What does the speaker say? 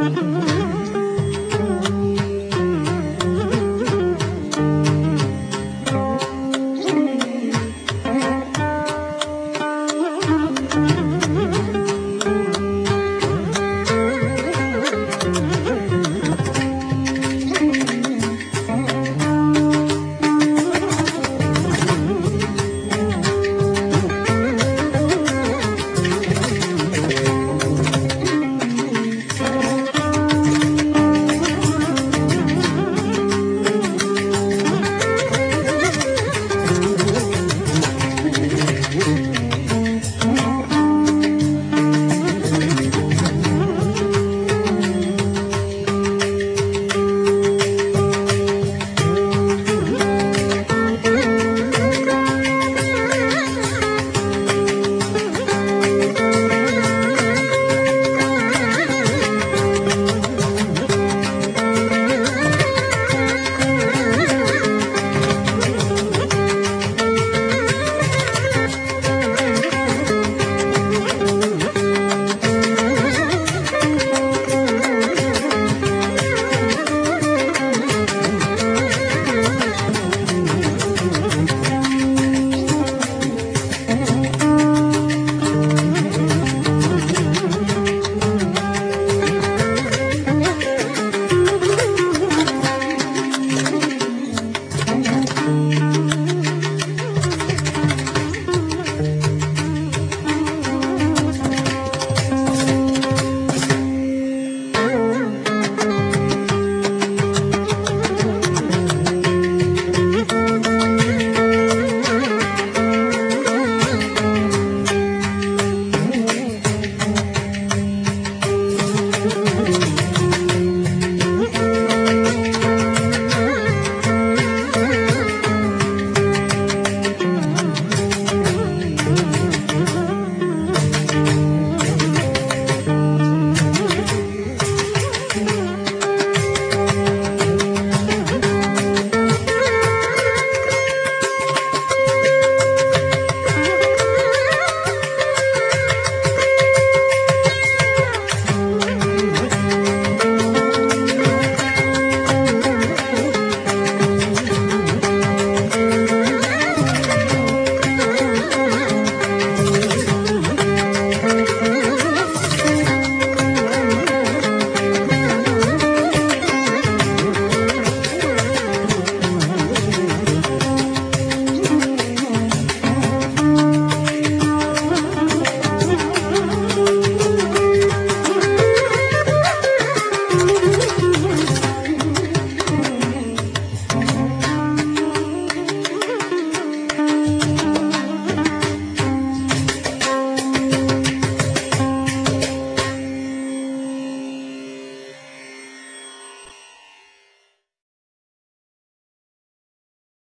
Música